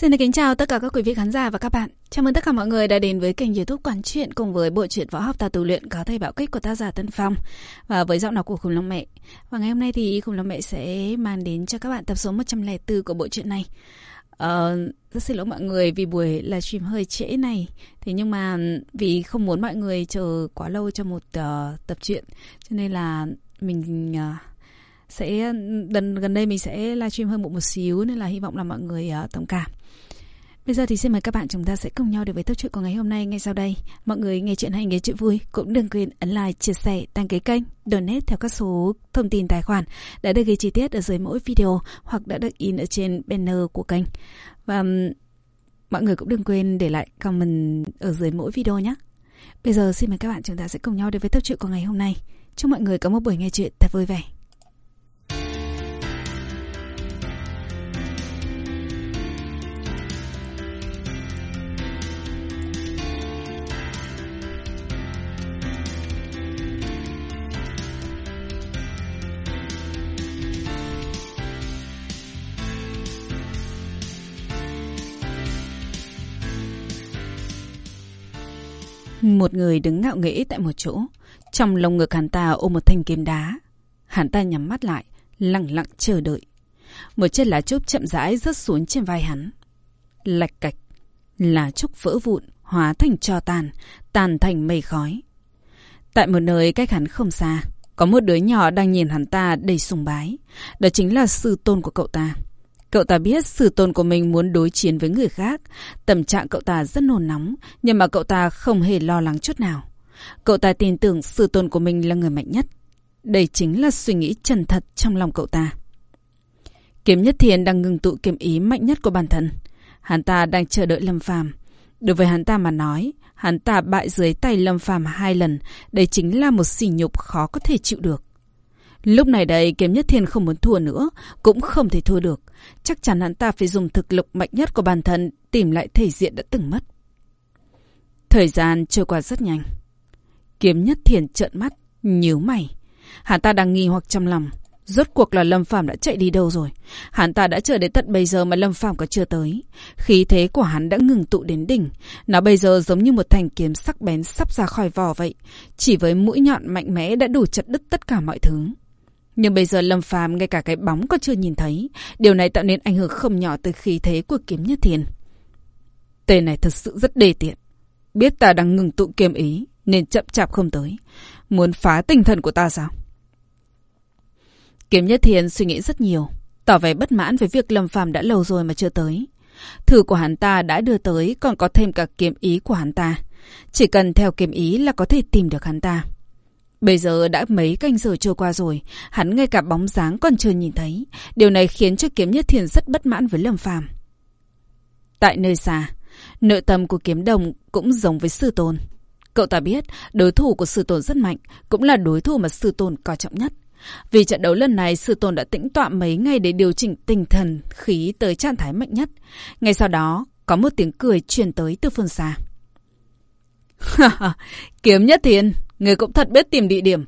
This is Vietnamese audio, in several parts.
Xin được kính chào tất cả các quý vị khán giả và các bạn. Chào mừng tất cả mọi người đã đến với kênh youtube Quản truyện cùng với bộ truyện võ học ta tu luyện có thầy bảo kích của tác giả Tân Phong và với giọng đọc của Khủng Long Mẹ. Và ngày hôm nay thì Khủng Long Mẹ sẽ mang đến cho các bạn tập số 104 của bộ truyện này. Ờ, rất xin lỗi mọi người vì buổi livestream hơi trễ này Thế nhưng mà vì không muốn mọi người chờ quá lâu cho một uh, tập truyện Cho nên là mình uh, sẽ gần gần đây mình sẽ livestream hơn một một xíu nên là hy vọng là mọi người uh, thông cảm. Bây giờ thì xin mời các bạn chúng ta sẽ cùng nhau đến với tập truyện của ngày hôm nay ngay sau đây. Mọi người nghe chuyện hay nghe chuyện vui cũng đừng quên ấn like, chia sẻ, đăng ký kênh, donate theo các số thông tin tài khoản đã được ghi chi tiết ở dưới mỗi video hoặc đã được in ở trên banner của kênh. Và mọi người cũng đừng quên để lại comment ở dưới mỗi video nhé. Bây giờ xin mời các bạn chúng ta sẽ cùng nhau đến với tập truyện của ngày hôm nay. Chúc mọi người có một buổi nghe chuyện thật vui vẻ. Một người đứng ngạo nghễ tại một chỗ. Trong lồng ngực hắn ta ôm một thanh kiếm đá. Hắn ta nhắm mắt lại, lặng lặng chờ đợi. Một chiếc lá trúc chậm rãi rớt xuống trên vai hắn. Lạch cạch. Lá trúc vỡ vụn, hóa thành cho tàn, tàn thành mây khói. Tại một nơi cách hắn không xa, có một đứa nhỏ đang nhìn hắn ta đầy sùng bái. Đó chính là sư tôn của cậu ta. Cậu ta biết sư tôn của mình muốn đối chiến với người khác. Tâm trạng cậu ta rất nôn nóng, nhưng mà cậu ta không hề lo lắng chút nào. Cậu ta tin tưởng sư tôn của mình là người mạnh nhất. Đây chính là suy nghĩ chân thật trong lòng cậu ta. Kiếm Nhất Thiên đang ngừng tụ kiếm ý mạnh nhất của bản thân. Hắn ta đang chờ đợi Lâm Phàm. Đối với hắn ta mà nói, hắn ta bại dưới tay Lâm Phàm hai lần, đây chính là một sỉ nhục khó có thể chịu được. Lúc này đây Kiếm Nhất Thiên không muốn thua nữa, cũng không thể thua được. Chắc chắn hắn ta phải dùng thực lực mạnh nhất của bản thân tìm lại thể diện đã từng mất. Thời gian trôi qua rất nhanh. Kiếm Nhất Thiên trợn mắt, nhíu mày. Hắn ta đang nghi hoặc trong lòng. Rốt cuộc là Lâm Phàm đã chạy đi đâu rồi? Hắn ta đã chờ đến tận bây giờ mà Lâm Phàm có chưa tới. Khí thế của hắn đã ngừng tụ đến đỉnh. Nó bây giờ giống như một thanh kiếm sắc bén sắp ra khỏi vỏ vậy. Chỉ với mũi nhọn mạnh mẽ đã đủ chặt đứt tất cả mọi thứ. Nhưng bây giờ Lâm Phàm ngay cả cái bóng còn chưa nhìn thấy. Điều này tạo nên ảnh hưởng không nhỏ tới khí thế của kiếm nhất thiên. Tên này thật sự rất đề tiện. Biết ta đang ngừng tụ kiếm ý, nên chậm chạp không tới. Muốn phá tinh thần của ta sao? Kiếm nhất thiên suy nghĩ rất nhiều. Tỏ vẻ bất mãn với việc Lâm Phàm đã lâu rồi mà chưa tới. Thư của hắn ta đã đưa tới còn có thêm cả kiếm ý của hắn ta. Chỉ cần theo kiếm ý là có thể tìm được hắn ta. Bây giờ đã mấy canh giờ trôi qua rồi, hắn ngay cả bóng dáng còn chưa nhìn thấy. Điều này khiến cho kiếm nhất thiền rất bất mãn với Lâm Phàm. Tại nơi xa, nội tâm của kiếm đồng cũng giống với sư tôn. Cậu ta biết đối thủ của sư tôn rất mạnh, cũng là đối thủ mà sư tôn coi trọng nhất. Vì trận đấu lần này, sư tôn đã tĩnh tọa mấy ngày để điều chỉnh tinh thần, khí tới trạng thái mạnh nhất. Ngay sau đó, có một tiếng cười truyền tới từ phương xa. Kiếm nhất thiên, người cũng thật biết tìm địa điểm.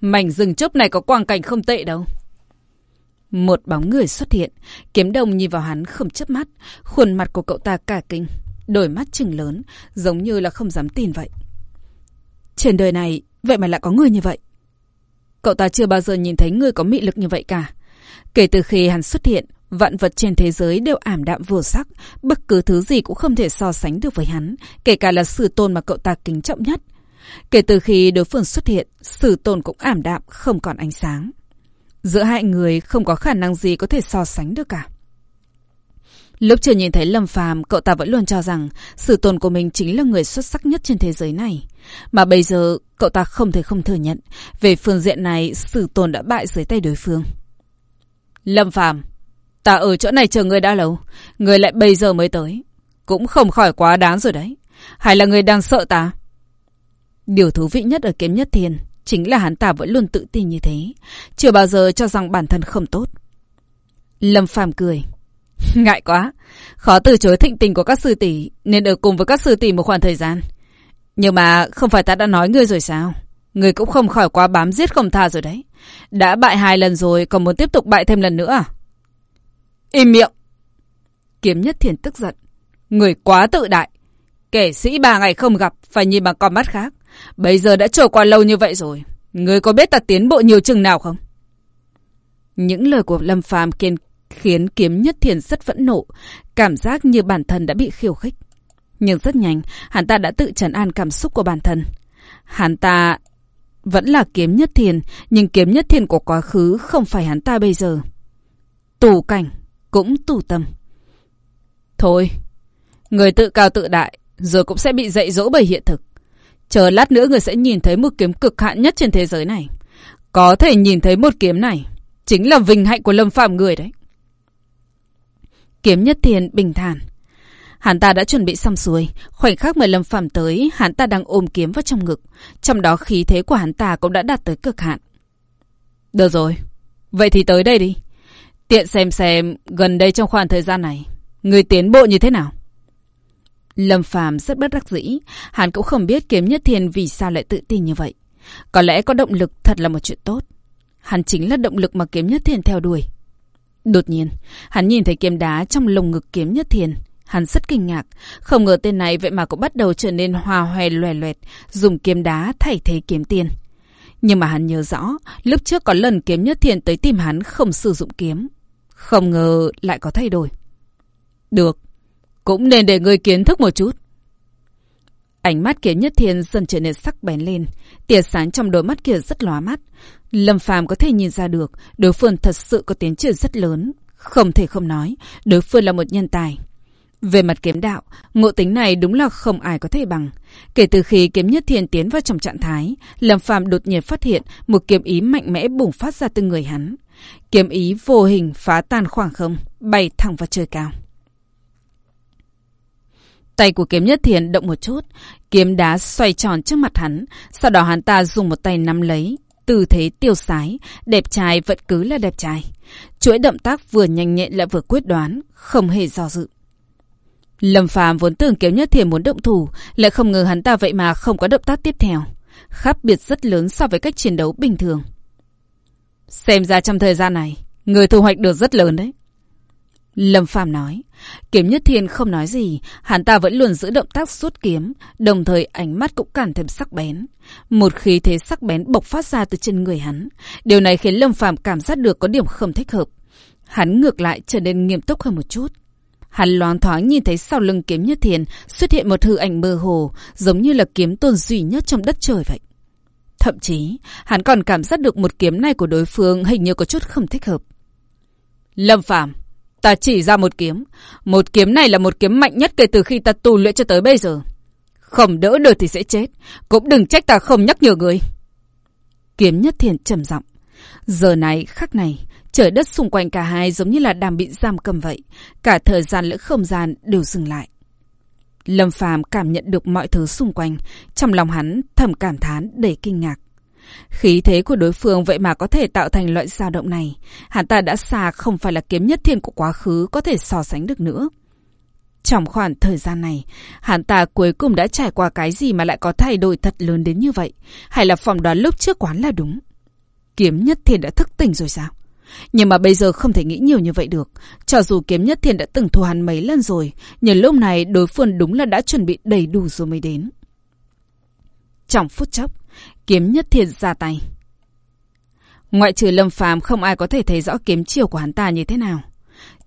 Mảnh rừng chốc này có quang cảnh không tệ đâu. Một bóng người xuất hiện, kiếm đồng nhìn vào hắn không chớp mắt, khuôn mặt của cậu ta cả kinh, đôi mắt trừng lớn, giống như là không dám tin vậy. Trên đời này, vậy mà lại có người như vậy. Cậu ta chưa bao giờ nhìn thấy người có mị lực như vậy cả. Kể từ khi hắn xuất hiện, Vạn vật trên thế giới đều ảm đạm vô sắc, bất cứ thứ gì cũng không thể so sánh được với hắn, kể cả là sự tôn mà cậu ta kính trọng nhất. Kể từ khi đối phương xuất hiện, sự tồn cũng ảm đạm, không còn ánh sáng. Giữa hai người không có khả năng gì có thể so sánh được cả. Lúc chưa nhìn thấy Lâm Phàm, cậu ta vẫn luôn cho rằng sự tồn của mình chính là người xuất sắc nhất trên thế giới này. Mà bây giờ, cậu ta không thể không thừa nhận, về phương diện này, sự tồn đã bại dưới tay đối phương. Lâm Phàm Ta ở chỗ này chờ người đã lâu. Người lại bây giờ mới tới. Cũng không khỏi quá đáng rồi đấy. Hay là người đang sợ ta? Điều thú vị nhất ở kiếm nhất thiên chính là hắn ta vẫn luôn tự tin như thế. Chưa bao giờ cho rằng bản thân không tốt. Lâm Phàm cười. Ngại quá. Khó từ chối thịnh tình của các sư tỷ nên ở cùng với các sư tỷ một khoảng thời gian. Nhưng mà không phải ta đã nói ngươi rồi sao? Ngươi cũng không khỏi quá bám giết không tha rồi đấy. Đã bại hai lần rồi còn muốn tiếp tục bại thêm lần nữa à? Im miệng! Kiếm Nhất Thiền tức giận. Người quá tự đại. Kẻ sĩ ba ngày không gặp, phải nhìn bằng con mắt khác. Bây giờ đã trôi qua lâu như vậy rồi. Người có biết ta tiến bộ nhiều chừng nào không? Những lời của Lâm Phàm kiên khiến Kiếm Nhất Thiền rất phẫn nộ, cảm giác như bản thân đã bị khiêu khích. Nhưng rất nhanh, hắn ta đã tự trấn an cảm xúc của bản thân. Hắn ta vẫn là Kiếm Nhất Thiền, nhưng Kiếm Nhất Thiền của quá khứ không phải hắn ta bây giờ. Tù cảnh, cũng tù tâm. Thôi, người tự cao tự đại, rồi cũng sẽ bị dạy dỗ bởi hiện thực. Chờ lát nữa người sẽ nhìn thấy một kiếm cực hạn nhất trên thế giới này. Có thể nhìn thấy một kiếm này, chính là vinh hạnh của Lâm Phạm người đấy. Kiếm Nhất Thiền bình thản. Hắn ta đã chuẩn bị xong xuôi, khoảnh khắc mời Lâm Phạm tới, hắn ta đang ôm kiếm vào trong ngực, trong đó khí thế của hắn ta cũng đã đạt tới cực hạn. Được rồi, vậy thì tới đây đi. Tiện xem xem gần đây trong khoảng thời gian này, người tiến bộ như thế nào? Lâm Phàm rất bất đắc dĩ, hắn cũng không biết kiếm nhất thiên vì sao lại tự tin như vậy. Có lẽ có động lực thật là một chuyện tốt. Hắn chính là động lực mà kiếm nhất thiên theo đuổi. Đột nhiên, hắn nhìn thấy kiếm đá trong lồng ngực kiếm nhất thiên. Hắn rất kinh ngạc, không ngờ tên này vậy mà cũng bắt đầu trở nên hòa hoè loè loẹt, dùng kiếm đá thay thế kiếm tiền. Nhưng mà hắn nhớ rõ, lúc trước có lần kiếm nhất thiên tới tìm hắn không sử dụng kiếm. Không ngờ lại có thay đổi. Được, cũng nên để ngươi kiến thức một chút. Ánh mắt kiếm nhất thiên dần trở nên sắc bén lên. Tia sáng trong đôi mắt kia rất lóa mắt. Lâm phàm có thể nhìn ra được đối phương thật sự có tiến triển rất lớn. Không thể không nói, đối phương là một nhân tài. Về mặt kiếm đạo, ngộ tính này đúng là không ai có thể bằng. Kể từ khi kiếm nhất thiên tiến vào trong trạng thái, Lâm Phàm đột nhiên phát hiện một kiếm ý mạnh mẽ bùng phát ra từ người hắn. Kiếm ý vô hình phá tan khoảng không, bay thẳng vào trời cao. Tay của kiếm nhất thiền động một chút, kiếm đá xoay tròn trước mặt hắn, sau đó hắn ta dùng một tay nắm lấy, tư thế tiêu sái, đẹp trai vẫn cứ là đẹp trai. Chuỗi động tác vừa nhanh nhẹn lại vừa quyết đoán, không hề do dự. Lâm Phàm vốn tưởng kiếm nhất thiền muốn động thủ, lại không ngờ hắn ta vậy mà không có động tác tiếp theo. Khác biệt rất lớn so với cách chiến đấu bình thường. Xem ra trong thời gian này, người thu hoạch được rất lớn đấy. Lâm Phàm nói. Kiếm Nhất Thiên không nói gì, hắn ta vẫn luôn giữ động tác suốt kiếm, đồng thời ánh mắt cũng càng thêm sắc bén. Một khí thế sắc bén bộc phát ra từ trên người hắn. Điều này khiến Lâm Phàm cảm giác được có điểm không thích hợp. Hắn ngược lại trở nên nghiêm túc hơn một chút. Hắn loáng thoáng nhìn thấy sau lưng kiếm Nhất Thiên xuất hiện một hư ảnh mơ hồ, giống như là kiếm tôn duy nhất trong đất trời vậy. Thậm chí, hắn còn cảm giác được một kiếm này của đối phương hình như có chút không thích hợp. Lâm Phàm Ta chỉ ra một kiếm. Một kiếm này là một kiếm mạnh nhất kể từ khi ta tu luyện cho tới bây giờ. Không đỡ được thì sẽ chết. Cũng đừng trách ta không nhắc nhở người. Kiếm nhất thiền trầm giọng. Giờ này, khắc này, trời đất xung quanh cả hai giống như là đang bị giam cầm vậy. Cả thời gian lẫn không gian đều dừng lại. Lâm Phàm cảm nhận được mọi thứ xung quanh, trong lòng hắn thầm cảm thán đầy kinh ngạc. Khí thế của đối phương vậy mà có thể tạo thành loại dao động này. Hắn ta đã xa không phải là kiếm nhất thiên của quá khứ có thể so sánh được nữa. Trong khoảng thời gian này, hắn ta cuối cùng đã trải qua cái gì mà lại có thay đổi thật lớn đến như vậy? Hay là phỏng đoán lúc trước quán là đúng? Kiếm nhất thiên đã thức tỉnh rồi sao? Nhưng mà bây giờ không thể nghĩ nhiều như vậy được. Cho dù kiếm nhất thiên đã từng thua hắn mấy lần rồi, nhưng lúc này đối phương đúng là đã chuẩn bị đầy đủ rồi mới đến. Trong phút chốc, Kiếm nhất thiệt ra tay. Ngoại trừ Lâm Phàm không ai có thể thấy rõ kiếm chiều của hắn ta như thế nào.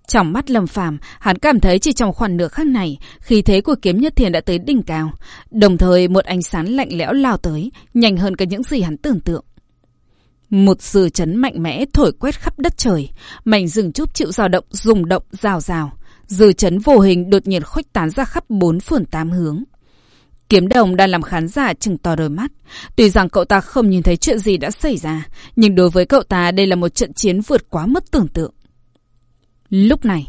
Trong mắt Lâm Phàm, hắn cảm thấy chỉ trong khoảng nửa khắc này, khí thế của kiếm nhất thiền đã tới đỉnh cao. Đồng thời một ánh sáng lạnh lẽo lao tới, nhanh hơn cả những gì hắn tưởng tượng. Một dư chấn mạnh mẽ thổi quét khắp đất trời, mảnh rừng trúc chịu dao động, rung động, rào rào. Dư chấn vô hình đột nhiên khuếch tán ra khắp bốn phường tám hướng. Kiếm đồng đang làm khán giả chừng to đôi mắt. Tuy rằng cậu ta không nhìn thấy chuyện gì đã xảy ra, nhưng đối với cậu ta đây là một trận chiến vượt quá mất tưởng tượng. Lúc này,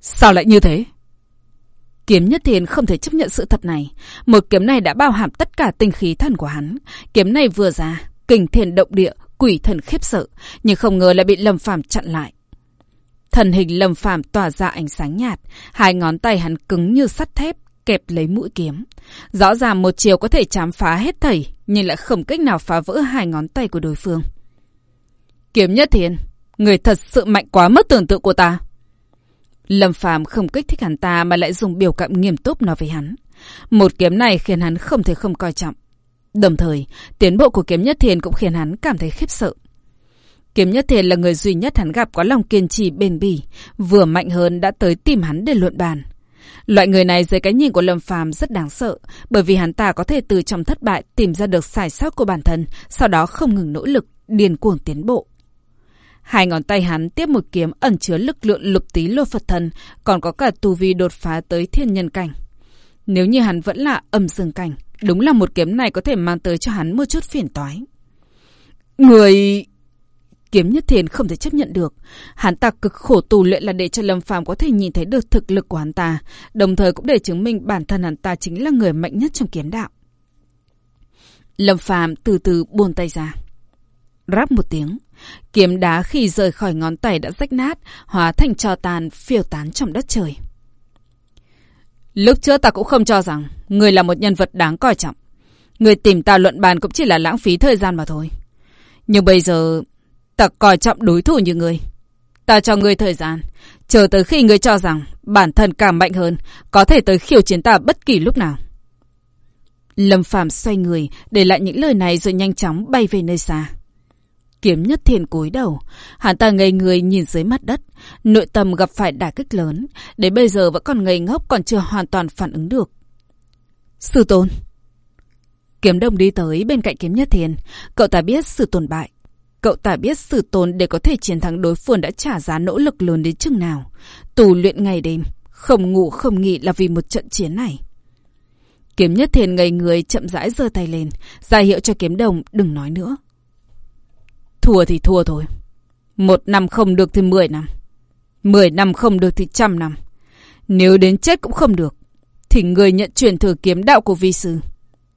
sao lại như thế? Kiếm Nhất Thiên không thể chấp nhận sự thật này. Một kiếm này đã bao hàm tất cả tinh khí thần của hắn. Kiếm này vừa ra, kinh thiên động địa, quỷ thần khiếp sợ, nhưng không ngờ lại bị Lâm Phàm chặn lại. Thần hình Lâm Phàm tỏa ra ánh sáng nhạt, hai ngón tay hắn cứng như sắt thép, kẹp lấy mũi kiếm. Rõ ràng một chiều có thể chám phá hết thảy, nhưng lại không cách nào phá vỡ hai ngón tay của đối phương. Kiếm nhất thiên, người thật sự mạnh quá mất tưởng tượng của ta. Lâm Phàm không kích thích hắn ta mà lại dùng biểu cảm nghiêm túc nói với hắn. Một kiếm này khiến hắn không thể không coi trọng. Đồng thời, tiến bộ của kiếm nhất thiền cũng khiến hắn cảm thấy khiếp sợ. Kiếm nhất thiền là người duy nhất hắn gặp có lòng kiên trì bền bỉ, vừa mạnh hơn đã tới tìm hắn để luận bàn. Loại người này dưới cái nhìn của Lâm Phàm rất đáng sợ, bởi vì hắn ta có thể từ trong thất bại tìm ra được sai sót của bản thân, sau đó không ngừng nỗ lực, điên cuồng tiến bộ. Hai ngón tay hắn tiếp một kiếm ẩn chứa lực lượng lục tí lô Phật thần, còn có cả tu vi đột phá tới thiên nhân cảnh. Nếu như hắn vẫn là âm dương cảnh, đúng là một kiếm này có thể mang tới cho hắn một chút phiền toái. Người... Kiếm Nhất Thiền không thể chấp nhận được. Hắn ta cực khổ tù luyện là để cho Lâm Phàm có thể nhìn thấy được thực lực của hắn ta, đồng thời cũng để chứng minh bản thân hắn ta chính là người mạnh nhất trong kiếm đạo. Lâm Phàm từ từ buông tay ra. Ráp một tiếng, kiếm đá khi rời khỏi ngón tay đã rách nát, hóa thành trò tàn phiêu tán trong đất trời. Lúc trước ta cũng không cho rằng người là một nhân vật đáng coi trọng. Người tìm ta luận bàn cũng chỉ là lãng phí thời gian mà thôi. Nhưng bây giờ Ta coi trọng đối thủ như người. Ta cho ngươi thời gian. Chờ tới khi ngươi cho rằng bản thân càng mạnh hơn, có thể tới khiêu chiến ta bất kỳ lúc nào. Lâm Phàm xoay người, để lại những lời này rồi nhanh chóng bay về nơi xa. Kiếm nhất thiền cúi đầu, hắn ta ngây người nhìn dưới mặt đất, nội tâm gặp phải đả kích lớn, đến bây giờ vẫn còn ngây ngốc còn chưa hoàn toàn phản ứng được. Sư tôn Kiếm đông đi tới bên cạnh kiếm nhất thiền, cậu ta biết sự tồn bại, Cậu ta biết sự tồn để có thể chiến thắng đối phương đã trả giá nỗ lực lớn đến chừng nào. Tù luyện ngày đêm, không ngủ không nghỉ là vì một trận chiến này. Kiếm nhất thiền ngây người chậm rãi giơ tay lên, ra hiệu cho kiếm đồng đừng nói nữa. Thua thì thua thôi. Một năm không được thì mười năm. Mười năm không được thì trăm năm. Nếu đến chết cũng không được, thì người nhận truyền thừa kiếm đạo của vi sư.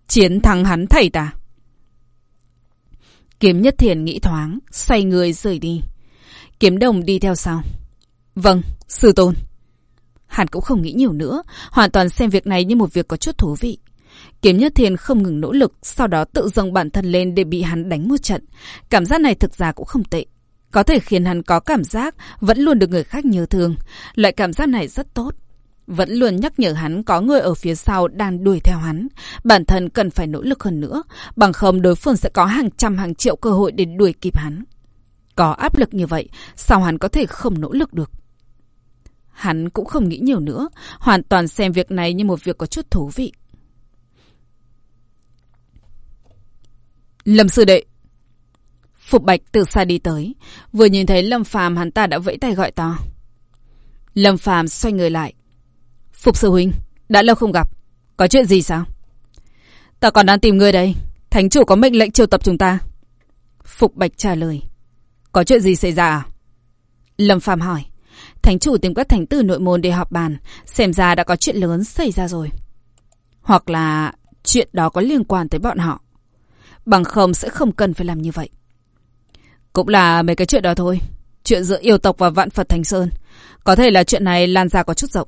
Chiến thắng hắn thầy ta. Kiếm Nhất Thiền nghĩ thoáng, xoay người rời đi. Kiếm Đồng đi theo sau. Vâng, sư tôn. Hắn cũng không nghĩ nhiều nữa, hoàn toàn xem việc này như một việc có chút thú vị. Kiếm Nhất Thiền không ngừng nỗ lực, sau đó tự dâng bản thân lên để bị hắn đánh một trận. Cảm giác này thực ra cũng không tệ. Có thể khiến hắn có cảm giác vẫn luôn được người khác nhớ thương. Loại cảm giác này rất tốt. Vẫn luôn nhắc nhở hắn có người ở phía sau đang đuổi theo hắn. Bản thân cần phải nỗ lực hơn nữa, bằng không đối phương sẽ có hàng trăm hàng triệu cơ hội để đuổi kịp hắn. Có áp lực như vậy, sao hắn có thể không nỗ lực được? Hắn cũng không nghĩ nhiều nữa, hoàn toàn xem việc này như một việc có chút thú vị. Lâm sư đệ Phục Bạch từ xa đi tới, vừa nhìn thấy Lâm Phàm hắn ta đã vẫy tay gọi to. Lâm Phàm xoay người lại, Phục sư huynh, đã lâu không gặp. Có chuyện gì sao? Ta còn đang tìm ngươi đây. Thánh chủ có mệnh lệnh triệu tập chúng ta. Phục Bạch trả lời. Có chuyện gì xảy ra à? Lâm Phàm hỏi. Thánh chủ tìm các thánh tử nội môn để họp bàn. Xem ra đã có chuyện lớn xảy ra rồi. Hoặc là chuyện đó có liên quan tới bọn họ. Bằng không sẽ không cần phải làm như vậy. Cũng là mấy cái chuyện đó thôi. Chuyện giữa yêu tộc và vạn Phật Thành Sơn. Có thể là chuyện này lan ra có chút rộng.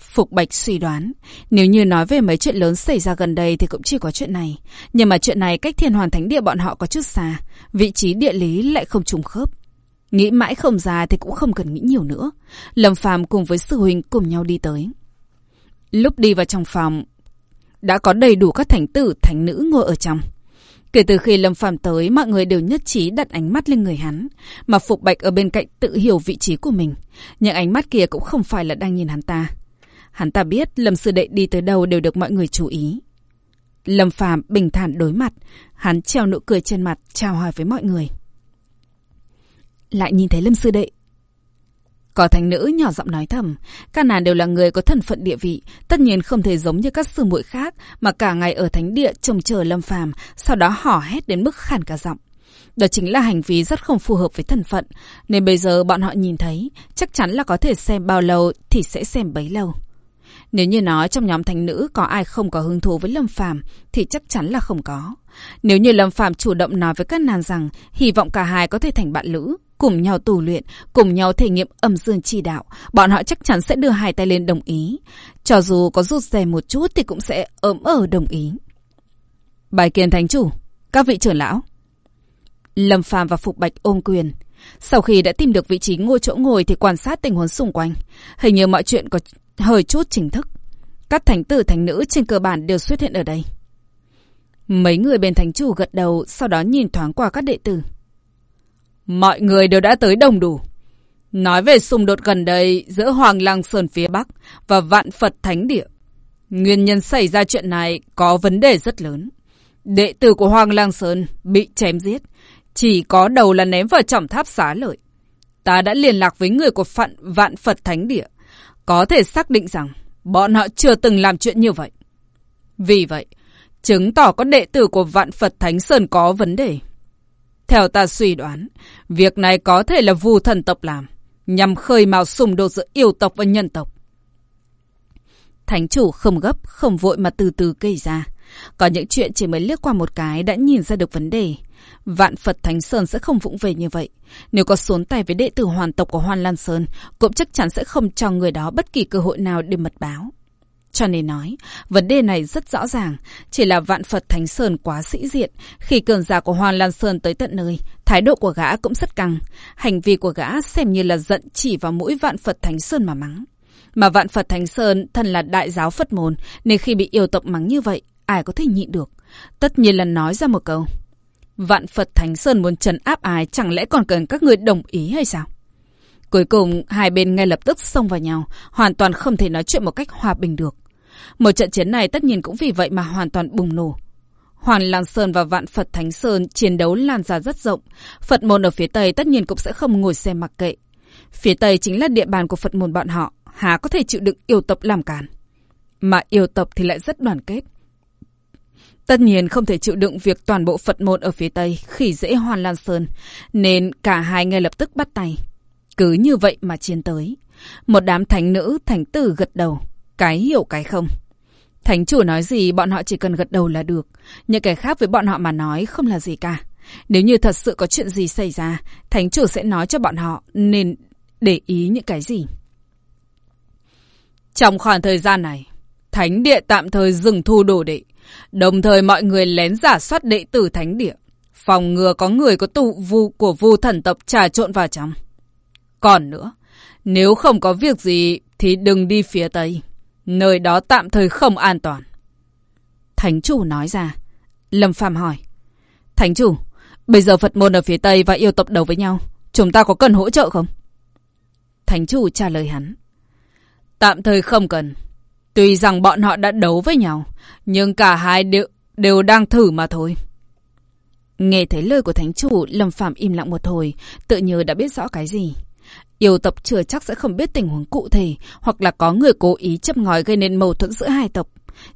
Phục Bạch suy đoán, nếu như nói về mấy chuyện lớn xảy ra gần đây thì cũng chỉ có chuyện này. Nhưng mà chuyện này cách thiên hoàn thánh địa bọn họ có chút xa, vị trí địa lý lại không trùng khớp. Nghĩ mãi không ra thì cũng không cần nghĩ nhiều nữa. Lâm Phàm cùng với sư huynh cùng nhau đi tới. Lúc đi vào trong phòng, đã có đầy đủ các thánh tử, thánh nữ ngồi ở trong. Kể từ khi Lâm Phàm tới, mọi người đều nhất trí đặt ánh mắt lên người hắn, mà Phục Bạch ở bên cạnh tự hiểu vị trí của mình. Nhưng ánh mắt kia cũng không phải là đang nhìn hắn ta, Hắn ta biết Lâm Sư Đệ đi tới đâu đều được mọi người chú ý. Lâm Phàm bình thản đối mặt, hắn treo nụ cười trên mặt, chào hỏi với mọi người. Lại nhìn thấy Lâm Sư Đệ. Có thành nữ nhỏ giọng nói thầm, các nàng đều là người có thân phận địa vị, tất nhiên không thể giống như các sư muội khác, mà cả ngày ở thánh địa trông chờ Lâm Phàm, sau đó hò hét đến mức khàn cả giọng. Đó chính là hành vi rất không phù hợp với thân phận, nên bây giờ bọn họ nhìn thấy, chắc chắn là có thể xem bao lâu thì sẽ xem bấy lâu. Nếu như nói trong nhóm thành nữ có ai không có hứng thú với Lâm Phàm thì chắc chắn là không có. Nếu như Lâm Phàm chủ động nói với các nàng rằng hy vọng cả hai có thể thành bạn lữ, cùng nhau tù luyện, cùng nhau thể nghiệm âm dương chi đạo, bọn họ chắc chắn sẽ đưa hai tay lên đồng ý. Cho dù có rút rè một chút thì cũng sẽ ấm ở đồng ý. Bài kiến thánh chủ, các vị trưởng lão. Lâm Phàm và Phục Bạch ôm quyền. Sau khi đã tìm được vị trí ngôi chỗ ngồi thì quan sát tình huống xung quanh. Hình như mọi chuyện có hơi chút chính thức. Các thánh tử thánh nữ trên cơ bản đều xuất hiện ở đây. Mấy người bên thánh chủ gật đầu, sau đó nhìn thoáng qua các đệ tử. Mọi người đều đã tới đồng đủ. Nói về xung đột gần đây giữa Hoàng Lăng Sơn phía Bắc và Vạn Phật Thánh Địa. Nguyên nhân xảy ra chuyện này có vấn đề rất lớn. Đệ tử của Hoàng Lang Sơn bị chém giết, chỉ có đầu là ném vào trọng tháp xá lợi. Ta đã liên lạc với người của phận Vạn Phật Thánh Địa, có thể xác định rằng bọn họ chưa từng làm chuyện như vậy. Vì vậy, chứng tỏ có đệ tử của Vạn Phật Thánh Sơn có vấn đề. Theo ta suy đoán, việc này có thể là vù thần tộc làm, nhằm khơi mào xung đột giữa yêu tộc và nhân tộc. Thánh chủ không gấp, không vội mà từ từ gây ra. Có những chuyện chỉ mới liếc qua một cái đã nhìn ra được vấn đề. Vạn Phật Thánh Sơn sẽ không vũng về như vậy. Nếu có xuống tay với đệ tử hoàn tộc của Hoan Lan Sơn, cũng chắc chắn sẽ không cho người đó bất kỳ cơ hội nào để mật báo. Cho nên nói, vấn đề này rất rõ ràng, chỉ là vạn Phật Thánh Sơn quá sĩ diện. Khi cường giả của Hoàng Lan Sơn tới tận nơi, thái độ của gã cũng rất căng. Hành vi của gã xem như là giận chỉ vào mũi vạn Phật Thánh Sơn mà mắng. Mà vạn Phật Thánh Sơn thân là đại giáo Phật môn, nên khi bị yêu tộc mắng như vậy, ai có thể nhịn được. Tất nhiên là nói ra một câu. Vạn Phật Thánh Sơn muốn trấn áp ai chẳng lẽ còn cần các người đồng ý hay sao? Cuối cùng, hai bên ngay lập tức xông vào nhau, hoàn toàn không thể nói chuyện một cách hòa bình được. Một trận chiến này tất nhiên cũng vì vậy mà hoàn toàn bùng nổ. Hoàn Lang Sơn và Vạn Phật Thánh Sơn chiến đấu lan ra rất rộng. Phật môn ở phía Tây tất nhiên cũng sẽ không ngồi xem mặc kệ. Phía Tây chính là địa bàn của Phật môn bọn họ, há có thể chịu đựng yêu tộc làm cản. Mà yêu tộc thì lại rất đoàn kết. Tất nhiên không thể chịu đựng việc toàn bộ Phật môn ở phía Tây khỉ dễ Hoàn Lan Sơn, nên cả hai ngay lập tức bắt tay. Cứ như vậy mà chiến tới. Một đám thánh nữ, thánh tử gật đầu. Cái hiểu cái không. Thánh chủ nói gì bọn họ chỉ cần gật đầu là được. Những cái khác với bọn họ mà nói không là gì cả. Nếu như thật sự có chuyện gì xảy ra, thánh chủ sẽ nói cho bọn họ nên để ý những cái gì. Trong khoảng thời gian này, thánh địa tạm thời dừng thu đồ đệ. Đồng thời mọi người lén giả soát đệ tử thánh địa. Phòng ngừa có người có tụ vu của vu thần tộc trà trộn vào trong. Còn nữa, nếu không có việc gì thì đừng đi phía Tây. Nơi đó tạm thời không an toàn. Thánh chủ nói ra. Lâm Phàm hỏi. Thánh chủ, bây giờ Phật môn ở phía Tây và yêu tộc đấu với nhau. Chúng ta có cần hỗ trợ không? Thánh chủ trả lời hắn. Tạm thời không cần. Tuy rằng bọn họ đã đấu với nhau, nhưng cả hai đều, đều đang thử mà thôi. Nghe thấy lời của thánh chủ, Lâm Phạm im lặng một hồi, tự như đã biết rõ cái gì. Yêu tộc chưa chắc sẽ không biết tình huống cụ thể, hoặc là có người cố ý chấp ngòi gây nên mâu thuẫn giữa hai tộc.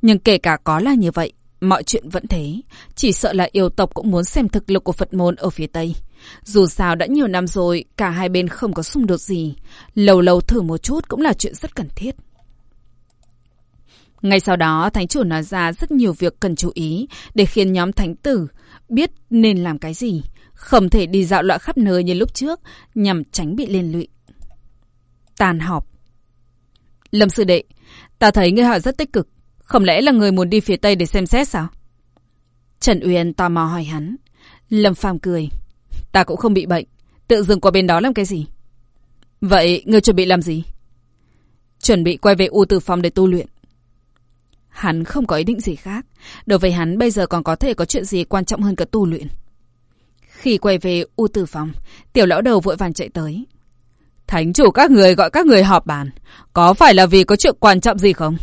Nhưng kể cả có là như vậy, mọi chuyện vẫn thế. Chỉ sợ là yêu tộc cũng muốn xem thực lực của Phật môn ở phía Tây. Dù sao đã nhiều năm rồi, cả hai bên không có xung đột gì. Lâu lâu thử một chút cũng là chuyện rất cần thiết. Ngay sau đó, Thánh chủ nói ra rất nhiều việc cần chú ý để khiến nhóm Thánh tử biết nên làm cái gì. Không thể đi dạo loạn khắp nơi như lúc trước nhằm tránh bị liên lụy. Tàn họp Lâm sư đệ, ta thấy người hỏi rất tích cực. Không lẽ là người muốn đi phía Tây để xem xét sao? Trần Uyên tò mò hỏi hắn. Lâm Phàm cười. Ta cũng không bị bệnh. Tự dừng qua bên đó làm cái gì? Vậy người chuẩn bị làm gì? Chuẩn bị quay về U Tử Phong để tu luyện. Hắn không có ý định gì khác. Đối với hắn bây giờ còn có thể có chuyện gì quan trọng hơn cả tu luyện. Khi quay về U Tử phòng, tiểu lão đầu vội vàng chạy tới. Thánh chủ các người gọi các người họp bàn. Có phải là vì có chuyện quan trọng gì không?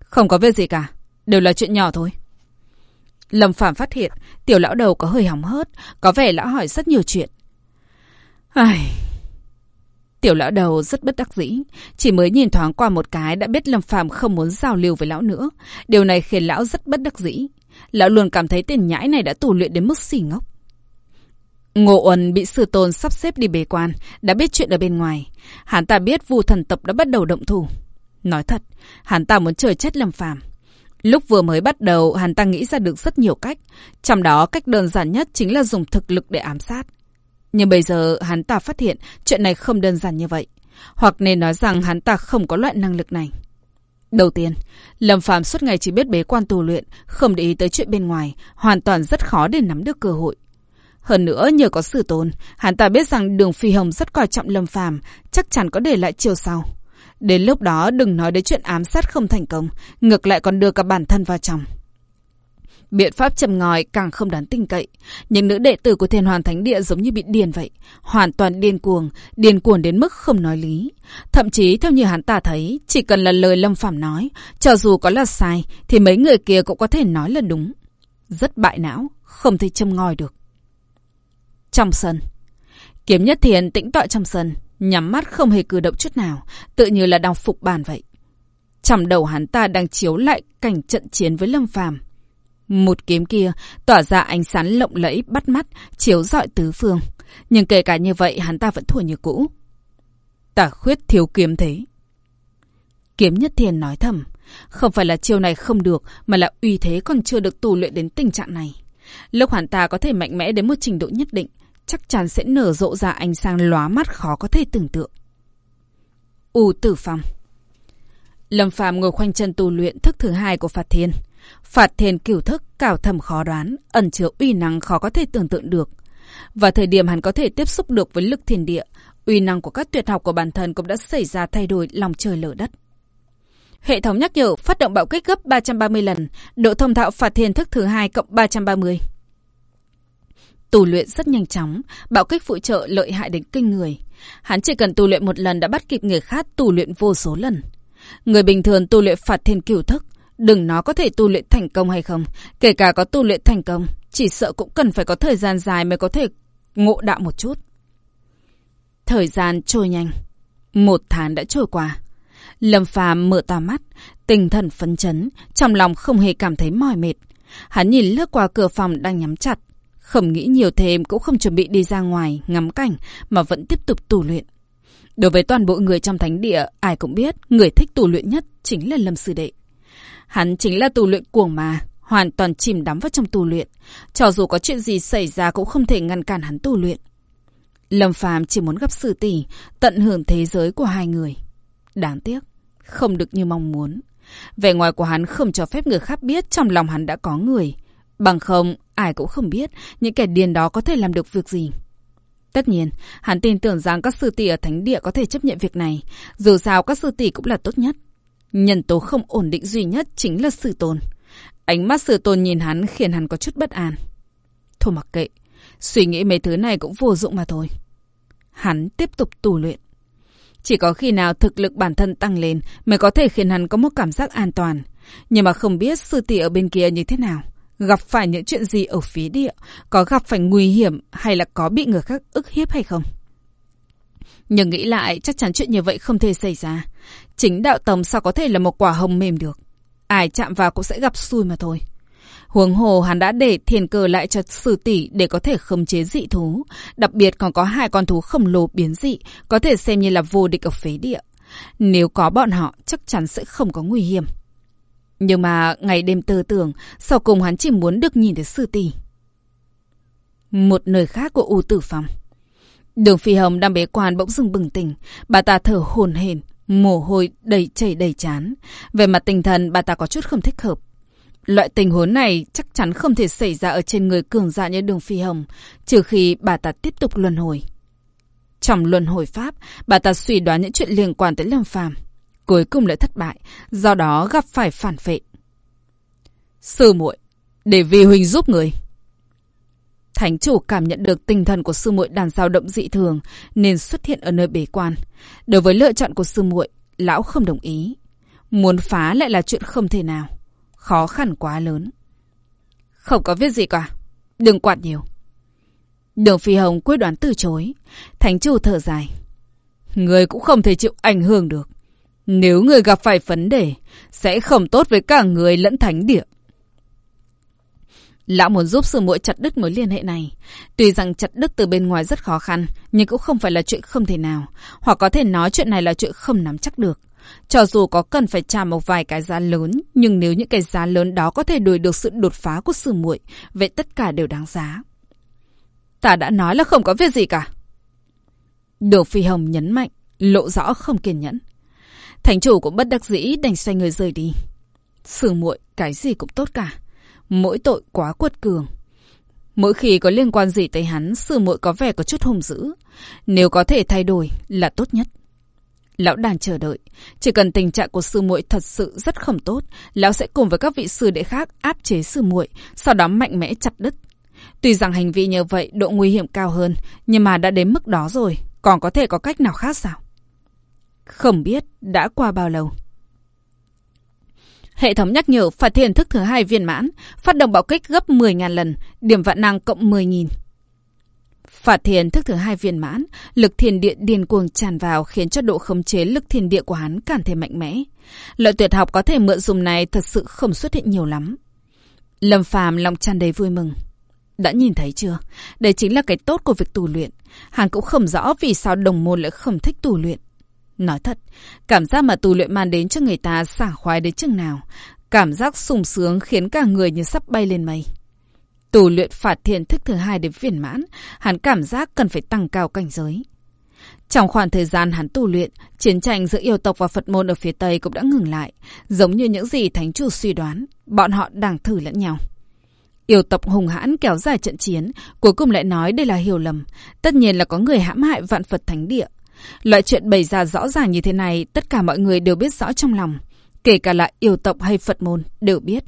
Không có việc gì cả. Đều là chuyện nhỏ thôi. Lâm Phạm phát hiện tiểu lão đầu có hơi hỏng hớt. Có vẻ lão hỏi rất nhiều chuyện. Ai... Tiểu lão đầu rất bất đắc dĩ, chỉ mới nhìn thoáng qua một cái đã biết Lâm Phàm không muốn giao lưu với lão nữa. Điều này khiến lão rất bất đắc dĩ. Lão luôn cảm thấy tên nhãi này đã tù luyện đến mức xỉ ngốc. Ngô Uẩn bị sư tôn sắp xếp đi bế quan, đã biết chuyện ở bên ngoài. Hắn ta biết vu thần tập đã bắt đầu động thủ. Nói thật, hắn ta muốn trời chết Lâm Phàm. Lúc vừa mới bắt đầu, hắn ta nghĩ ra được rất nhiều cách. Trong đó, cách đơn giản nhất chính là dùng thực lực để ám sát. Nhưng bây giờ hắn ta phát hiện chuyện này không đơn giản như vậy. Hoặc nên nói rằng hắn ta không có loại năng lực này. Đầu tiên, Lâm Phàm suốt ngày chỉ biết bế quan tu luyện, không để ý tới chuyện bên ngoài, hoàn toàn rất khó để nắm được cơ hội. Hơn nữa nhờ có sự tồn, hắn ta biết rằng đường phi hồng rất coi trọng lâm phàm, chắc chắn có để lại chiều sau. Đến lúc đó đừng nói đến chuyện ám sát không thành công, ngược lại còn đưa cả bản thân vào trong. Biện pháp châm ngòi càng không đáng tin cậy. Những nữ đệ tử của thiên hoàn thánh địa giống như bị điên vậy. Hoàn toàn điên cuồng, điên cuồng đến mức không nói lý. Thậm chí theo như hắn ta thấy, chỉ cần là lời Lâm Phạm nói, cho dù có là sai, thì mấy người kia cũng có thể nói là đúng. Rất bại não, không thể châm ngòi được. Trong sân Kiếm nhất thiền tĩnh tọa trong sân, nhắm mắt không hề cử động chút nào, tự như là đang phục bàn vậy. Trong đầu hắn ta đang chiếu lại cảnh trận chiến với Lâm Phàm một kiếm kia tỏa ra ánh sáng lộng lẫy bắt mắt, chiếu rọi tứ phương. Nhưng kể cả như vậy hắn ta vẫn thua như cũ. Tả khuyết thiếu kiếm thế. Kiếm nhất thiền nói thầm. Không phải là chiêu này không được, mà là uy thế còn chưa được tù luyện đến tình trạng này. Lúc hắn ta có thể mạnh mẽ đến một trình độ nhất định, chắc chắn sẽ nở rộ ra ánh sáng lóa mắt khó có thể tưởng tượng. U tử phong Lâm Phàm ngồi khoanh chân tu luyện thức thứ hai của Phạt Thiên. Phạt thiên cửu thức cảo thầm khó đoán, ẩn chứa uy năng khó có thể tưởng tượng được. Và thời điểm hắn có thể tiếp xúc được với lực thiên địa, uy năng của các tuyệt học của bản thân cũng đã xảy ra thay đổi lòng trời lở đất. Hệ thống nhắc nhở phát động bạo kích gấp 330 lần, độ thông thạo phạt thiên thức thứ hai cộng 330. Tu luyện rất nhanh chóng, bạo kích phụ trợ lợi hại đến kinh người. Hắn chỉ cần tu luyện một lần đã bắt kịp người khác tu luyện vô số lần. Người bình thường tu luyện phạt thiên cửu thức, Đừng nói có thể tu luyện thành công hay không. Kể cả có tu luyện thành công, chỉ sợ cũng cần phải có thời gian dài mới có thể ngộ đạo một chút. Thời gian trôi nhanh. Một tháng đã trôi qua. Lâm phàm mở to mắt, tinh thần phấn chấn, trong lòng không hề cảm thấy mỏi mệt. Hắn nhìn lướt qua cửa phòng đang nhắm chặt. Không nghĩ nhiều thêm cũng không chuẩn bị đi ra ngoài, ngắm cảnh, mà vẫn tiếp tục tu luyện. Đối với toàn bộ người trong thánh địa, ai cũng biết, người thích tu luyện nhất chính là Lâm Sư Đệ. Hắn chính là tu luyện cuồng mà, hoàn toàn chìm đắm vào trong tu luyện. Cho dù có chuyện gì xảy ra cũng không thể ngăn cản hắn tu luyện. Lâm Phàm chỉ muốn gặp sư Tỷ, tận hưởng thế giới của hai người. Đáng tiếc, không được như mong muốn. Vẻ ngoài của hắn không cho phép người khác biết trong lòng hắn đã có người. Bằng không, ai cũng không biết những kẻ điên đó có thể làm được việc gì. Tất nhiên, hắn tin tưởng rằng các sư tỷ ở thánh địa có thể chấp nhận việc này. Dù sao các sư tỷ cũng là tốt nhất. Nhân tố không ổn định duy nhất chính là sự tồn. Ánh mắt sự tồn nhìn hắn khiến hắn có chút bất an. Thôi mặc kệ, suy nghĩ mấy thứ này cũng vô dụng mà thôi. Hắn tiếp tục tù luyện. Chỉ có khi nào thực lực bản thân tăng lên mới có thể khiến hắn có một cảm giác an toàn. Nhưng mà không biết sư tỷ ở bên kia như thế nào. Gặp phải những chuyện gì ở phía địa, có gặp phải nguy hiểm hay là có bị người khác ức hiếp hay không? Nhưng nghĩ lại chắc chắn chuyện như vậy không thể xảy ra. Chính đạo tầm sao có thể là một quả hồng mềm được. Ai chạm vào cũng sẽ gặp xui mà thôi. Huống hồ hắn đã để thiền cờ lại cho sử tỷ để có thể khống chế dị thú. Đặc biệt còn có hai con thú khổng lồ biến dị, có thể xem như là vô địch ở phế địa. Nếu có bọn họ, chắc chắn sẽ không có nguy hiểm. Nhưng mà ngày đêm tư tưởng, sau cùng hắn chỉ muốn được nhìn thấy sư tỷ. Một nơi khác của U Tử Phong. Đường Phi Hồng đang bế quan bỗng dưng bừng tỉnh, bà ta thở hồn hển, mồ hôi đầy chảy đầy chán. Về mặt tinh thần, bà ta có chút không thích hợp. Loại tình huống này chắc chắn không thể xảy ra ở trên người cường giả như Đường Phi Hồng, trừ khi bà ta tiếp tục luân hồi. Trong luân hồi pháp, bà ta suy đoán những chuyện liên quan tới Lâm Phàm, cuối cùng lại thất bại, do đó gặp phải phản vệ. Sư muội, để Vi huynh giúp người. Thánh chủ cảm nhận được tinh thần của sư muội đàn dao động dị thường nên xuất hiện ở nơi bế quan. Đối với lựa chọn của sư muội, lão không đồng ý. Muốn phá lại là chuyện không thể nào. Khó khăn quá lớn. Không có việc gì cả. Đừng quạt nhiều. Đường Phi Hồng quyết đoán từ chối. Thánh chủ thở dài. Người cũng không thể chịu ảnh hưởng được. Nếu người gặp phải vấn đề, sẽ không tốt với cả người lẫn thánh địa. Lão muốn giúp sư muội chặt đứt mối liên hệ này. Tuy rằng chặt đứt từ bên ngoài rất khó khăn, nhưng cũng không phải là chuyện không thể nào. Hoặc có thể nói chuyện này là chuyện không nắm chắc được. Cho dù có cần phải trả một vài cái giá lớn, nhưng nếu những cái giá lớn đó có thể đuổi được sự đột phá của sư muội, vậy tất cả đều đáng giá. Ta đã nói là không có việc gì cả. Đồ Phi Hồng nhấn mạnh, lộ rõ không kiên nhẫn. Thành chủ cũng bất đắc dĩ đành xoay người rời đi. Sư muội cái gì cũng tốt cả mỗi tội quá quật cường. Mỗi khi có liên quan gì tới hắn, sư muội có vẻ có chút hung dữ. Nếu có thể thay đổi là tốt nhất. Lão đang chờ đợi. Chỉ cần tình trạng của sư muội thật sự rất không tốt, lão sẽ cùng với các vị sư đệ khác áp chế sư muội, sau đó mạnh mẽ chặt đứt. Tuy rằng hành vi như vậy độ nguy hiểm cao hơn, nhưng mà đã đến mức đó rồi, còn có thể có cách nào khác sao? Không biết đã qua bao lâu. Hệ thống nhắc nhở phạt thiền thức thứ hai viên mãn, phát động bạo kích gấp 10.000 lần, điểm vạn năng cộng 10.000. Phạt thiền thức thứ hai viên mãn, lực thiền địa điên cuồng tràn vào khiến cho độ khống chế lực thiền địa của hắn càng thêm mạnh mẽ. Lợi tuyệt học có thể mượn dùng này thật sự không xuất hiện nhiều lắm. Lâm phàm lòng tràn đầy vui mừng. Đã nhìn thấy chưa? Đây chính là cái tốt của việc tù luyện. Hắn cũng không rõ vì sao đồng môn lại không thích tù luyện. Nói thật, cảm giác mà tù luyện mang đến cho người ta sảng khoái đến chừng nào. Cảm giác sung sướng khiến cả người như sắp bay lên mây. Tù luyện phạt thiền thức thứ hai đến viên mãn, hắn cảm giác cần phải tăng cao cảnh giới. Trong khoảng thời gian hắn tu luyện, chiến tranh giữa yêu tộc và Phật môn ở phía Tây cũng đã ngừng lại. Giống như những gì Thánh Chủ suy đoán, bọn họ đang thử lẫn nhau. Yêu tộc hùng hãn kéo dài trận chiến, cuối cùng lại nói đây là hiểu lầm. Tất nhiên là có người hãm hại vạn Phật Thánh Địa. Loại chuyện bày ra rõ ràng như thế này, tất cả mọi người đều biết rõ trong lòng. Kể cả là yêu tộc hay Phật môn, đều biết.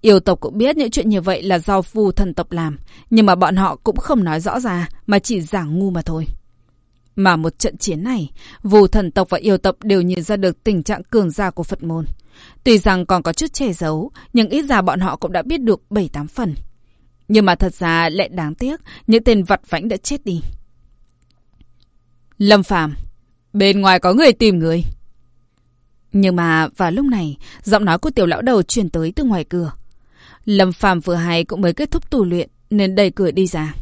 Yêu tộc cũng biết những chuyện như vậy là do phù thần tộc làm, nhưng mà bọn họ cũng không nói rõ ra, mà chỉ giảng ngu mà thôi. Mà một trận chiến này, vù thần tộc và yêu tộc đều nhìn ra được tình trạng cường gia của Phật môn. Tuy rằng còn có chút che giấu, nhưng ít ra bọn họ cũng đã biết được 7-8 phần. Nhưng mà thật ra lại đáng tiếc, những tên vặt vãnh đã chết đi. Lâm Phàm bên ngoài có người tìm người. Nhưng mà vào lúc này, giọng nói của tiểu lão đầu truyền tới từ ngoài cửa. Lâm Phàm vừa hay cũng mới kết thúc tu luyện, nên đẩy cửa đi ra.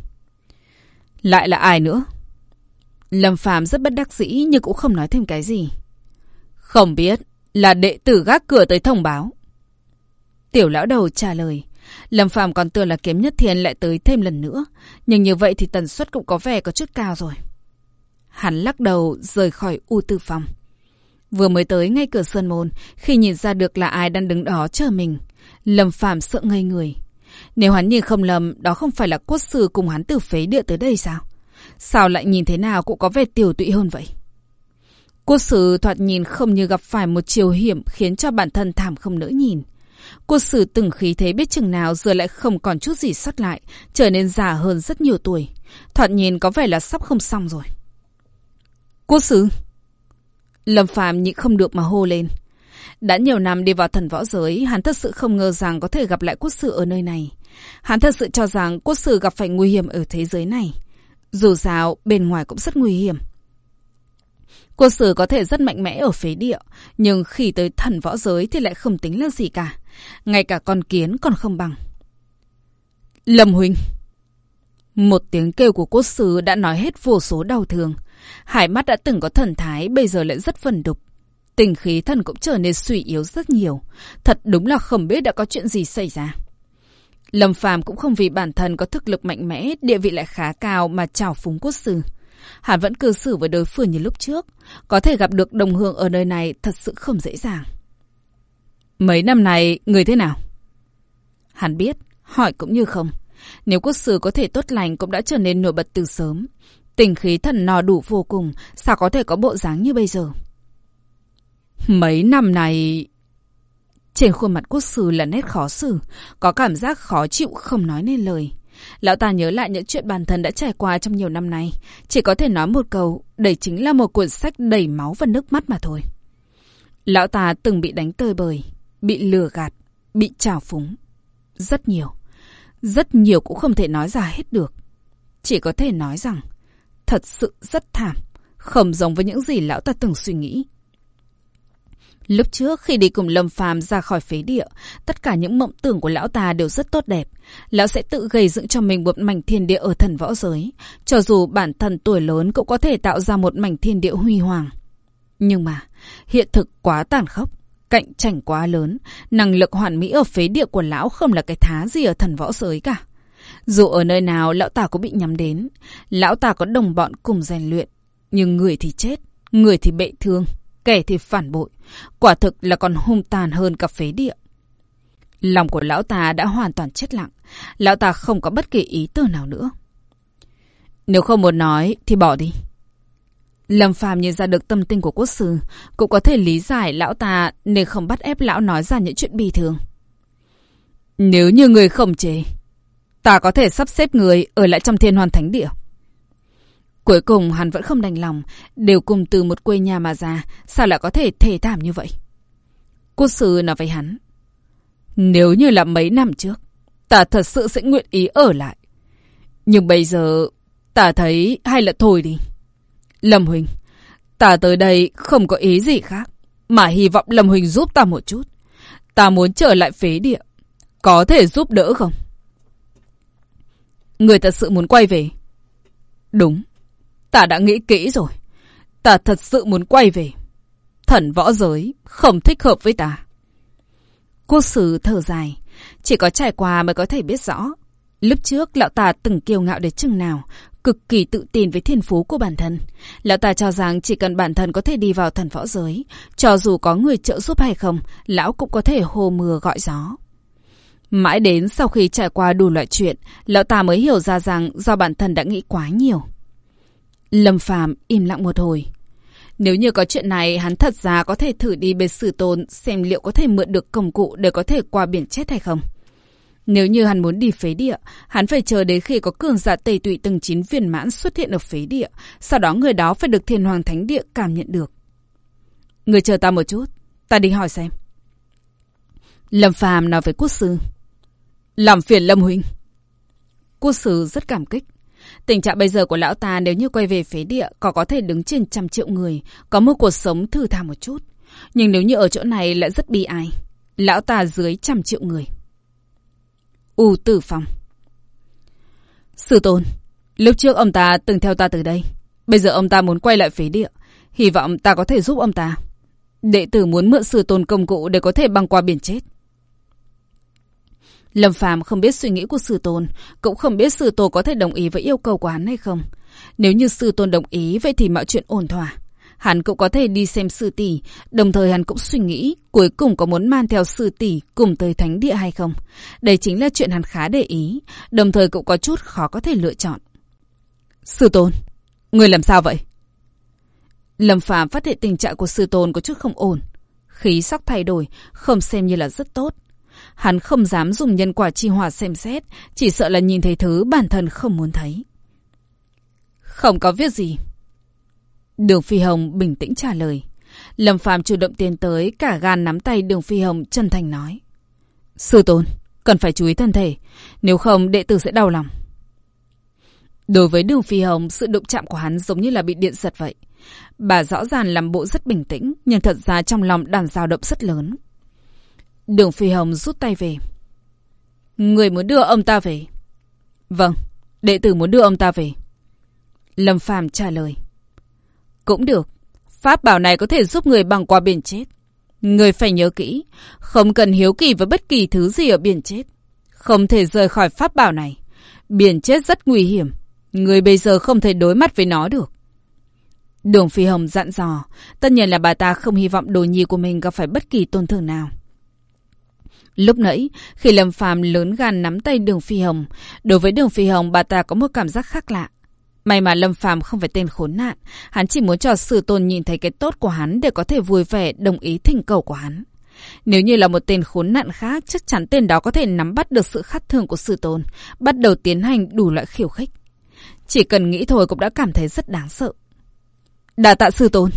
Lại là ai nữa? Lâm Phàm rất bất đắc dĩ nhưng cũng không nói thêm cái gì. Không biết, là đệ tử gác cửa tới thông báo. Tiểu lão đầu trả lời. Lâm Phàm còn tưởng là kiếm nhất thiên lại tới thêm lần nữa. Nhưng như vậy thì tần suất cũng có vẻ có chút cao rồi. Hắn lắc đầu rời khỏi U Tư Phòng. Vừa mới tới ngay cửa sơn môn, khi nhìn ra được là ai đang đứng đó chờ mình, Lâm phạm sợ ngây người. Nếu hắn nhìn không lầm, đó không phải là cốt sư cùng hắn từ phế địa tới đây sao? Sao lại nhìn thế nào cũng có vẻ tiểu tụy hơn vậy? Cốt sử thoạt nhìn không như gặp phải một chiều hiểm khiến cho bản thân thảm không nỡ nhìn. Cốt sử từng khí thế biết chừng nào giờ lại không còn chút gì sót lại, trở nên già hơn rất nhiều tuổi. Thoạt nhìn có vẻ là sắp không xong rồi. Cốt sư! Lâm Phàm nhịn không được mà hô lên. Đã nhiều năm đi vào thần võ giới, hắn thật sự không ngờ rằng có thể gặp lại quốc sư ở nơi này. Hắn thật sự cho rằng quốc sư gặp phải nguy hiểm ở thế giới này. Dù sao, bên ngoài cũng rất nguy hiểm. Quốc sử có thể rất mạnh mẽ ở phế địa, nhưng khi tới thần võ giới thì lại không tính là gì cả. Ngay cả con kiến còn không bằng. Lâm Huynh Một tiếng kêu của quốc sư đã nói hết vô số đau thương. Hải mắt đã từng có thần thái, bây giờ lại rất vần đục. Tình khí thần cũng trở nên suy yếu rất nhiều. Thật đúng là không biết đã có chuyện gì xảy ra. Lâm Phàm cũng không vì bản thân có thực lực mạnh mẽ, địa vị lại khá cao mà trào phúng quốc sư. Hắn vẫn cư xử với đối phương như lúc trước. Có thể gặp được đồng hương ở nơi này thật sự không dễ dàng. Mấy năm này, người thế nào? Hắn biết, hỏi cũng như không. Nếu quốc sư có thể tốt lành cũng đã trở nên nổi bật từ sớm. Tình khí thần no đủ vô cùng, sao có thể có bộ dáng như bây giờ? Mấy năm này... Trên khuôn mặt quốc sư là nét khó xử, có cảm giác khó chịu không nói nên lời. Lão ta nhớ lại những chuyện bản thân đã trải qua trong nhiều năm nay. Chỉ có thể nói một câu, đây chính là một cuốn sách đầy máu và nước mắt mà thôi. Lão ta từng bị đánh tơi bời, bị lừa gạt, bị trào phúng. Rất nhiều. Rất nhiều cũng không thể nói ra hết được. Chỉ có thể nói rằng, thật sự rất thảm, không giống với những gì lão ta từng suy nghĩ. Lúc trước khi đi cùng Lâm Phàm ra khỏi phế địa, tất cả những mộng tưởng của lão ta đều rất tốt đẹp. Lão sẽ tự gây dựng cho mình một mảnh thiên địa ở thần võ giới. Cho dù bản thân tuổi lớn cũng có thể tạo ra một mảnh thiên địa huy hoàng. Nhưng mà, hiện thực quá tàn khốc, cạnh tranh quá lớn, năng lực hoàn mỹ ở phế địa của lão không là cái thá gì ở thần võ giới cả. Dù ở nơi nào lão tả cũng bị nhắm đến, lão tả có đồng bọn cùng rèn luyện, nhưng người thì chết, người thì bệ thương, kẻ thì phản bội, quả thực là còn hung tàn hơn cả phế địa. Lòng của lão ta đã hoàn toàn chết lặng. Lão ta không có bất kỳ ý tư nào nữa. Nếu không muốn nói thì bỏ đi. Lâm Phàm nhìn ra được tâm tình của quốc sư, cũng có thể lý giải lão ta nên không bắt ép lão nói ra những chuyện bi thường. Nếu như người không chế, ta có thể sắp xếp người ở lại trong thiên hoàn thánh địa. Cuối cùng hắn vẫn không đành lòng, đều cùng từ một quê nhà mà ra, sao lại có thể thể thảm như vậy? Quốc sư nói với hắn, nếu như là mấy năm trước, ta thật sự sẽ nguyện ý ở lại. Nhưng bây giờ, ta thấy hay là thôi đi. Lâm Huỳnh, ta tới đây không có ý gì khác, mà hy vọng Lâm Huỳnh giúp ta một chút. Ta muốn trở lại phế địa, có thể giúp đỡ không? Người thật sự muốn quay về. Đúng, ta đã nghĩ kỹ rồi. Ta thật sự muốn quay về. Thần võ giới không thích hợp với ta. Quốc sử thở dài, chỉ có trải qua mới có thể biết rõ. Lúc trước lão ta từng kiêu ngạo đến chừng nào, cực kỳ tự tin với thiên phú của bản thân. Lão ta cho rằng chỉ cần bản thân có thể đi vào thần võ giới, cho dù có người trợ giúp hay không, lão cũng có thể hô mưa gọi gió. Mãi đến sau khi trải qua đủ loại chuyện, lão ta mới hiểu ra rằng do bản thân đã nghĩ quá nhiều. Lâm Phàm im lặng một hồi. Nếu như có chuyện này, hắn thật ra có thể thử đi bên sử tôn xem liệu có thể mượn được công cụ để có thể qua biển chết hay không. Nếu như hắn muốn đi phế địa, hắn phải chờ đến khi có cường giả tây tụy từng chín viên mãn xuất hiện ở phế địa, sau đó người đó phải được thiên hoàng thánh địa cảm nhận được. Người chờ ta một chút, ta đi hỏi xem. Lâm Phàm nói với quốc sư. Làm phiền Lâm Huynh. Quốc sư rất cảm kích. Tình trạng bây giờ của lão ta nếu như quay về phế địa có có thể đứng trên trăm triệu người, có một cuộc sống thư thả một chút. Nhưng nếu như ở chỗ này lại rất bi ai. Lão ta dưới trăm triệu người. U Tử Phong Sư Tôn, lúc trước ông ta từng theo ta từ đây. Bây giờ ông ta muốn quay lại phế địa. Hy vọng ta có thể giúp ông ta. Đệ tử muốn mượn sư tôn công cụ để có thể băng qua biển chết. Lâm Phàm không biết suy nghĩ của sư tôn, cũng không biết sư tôn có thể đồng ý với yêu cầu của hắn hay không. Nếu như sư tôn đồng ý, vậy thì mọi chuyện ổn thỏa. Hắn cũng có thể đi xem sư tỷ, đồng thời hắn cũng suy nghĩ cuối cùng có muốn mang theo sư tỷ cùng tới thánh địa hay không. Đây chính là chuyện hắn khá để ý, đồng thời cũng có chút khó có thể lựa chọn. Sư tôn, người làm sao vậy? Lâm Phàm phát hiện tình trạng của sư tôn có chút không ổn. Khí sắc thay đổi, không xem như là rất tốt. Hắn không dám dùng nhân quả chi hỏa xem xét, chỉ sợ là nhìn thấy thứ bản thân không muốn thấy. Không có việc gì. Đường Phi Hồng bình tĩnh trả lời. Lâm Phàm chủ động tiến tới, cả gan nắm tay Đường Phi Hồng chân thành nói. Sư tôn, cần phải chú ý thân thể, nếu không đệ tử sẽ đau lòng. Đối với Đường Phi Hồng, sự đụng chạm của hắn giống như là bị điện giật vậy. Bà rõ ràng làm bộ rất bình tĩnh, nhưng thật ra trong lòng đàn dao động rất lớn. Đường Phi Hồng rút tay về. Người muốn đưa ông ta về. Vâng, đệ tử muốn đưa ông ta về. Lâm Phàm trả lời. Cũng được. Pháp bảo này có thể giúp người băng qua biển chết. Người phải nhớ kỹ, không cần hiếu kỳ với bất kỳ thứ gì ở biển chết. Không thể rời khỏi pháp bảo này. Biển chết rất nguy hiểm. Người bây giờ không thể đối mặt với nó được. Đường Phi Hồng dặn dò, tất nhiên là bà ta không hy vọng đồ nhi của mình gặp phải bất kỳ tổn thương nào. Lúc nãy, khi Lâm Phàm lớn gan nắm tay Đường Phi Hồng, đối với Đường Phi Hồng bà ta có một cảm giác khác lạ. May mà Lâm Phàm không phải tên khốn nạn, hắn chỉ muốn cho sư tôn nhìn thấy cái tốt của hắn để có thể vui vẻ đồng ý thỉnh cầu của hắn. Nếu như là một tên khốn nạn khác, chắc chắn tên đó có thể nắm bắt được sự khát thường của sư tôn, bắt đầu tiến hành đủ loại khiêu khích. Chỉ cần nghĩ thôi cũng đã cảm thấy rất đáng sợ. Đà tạ sư tôn.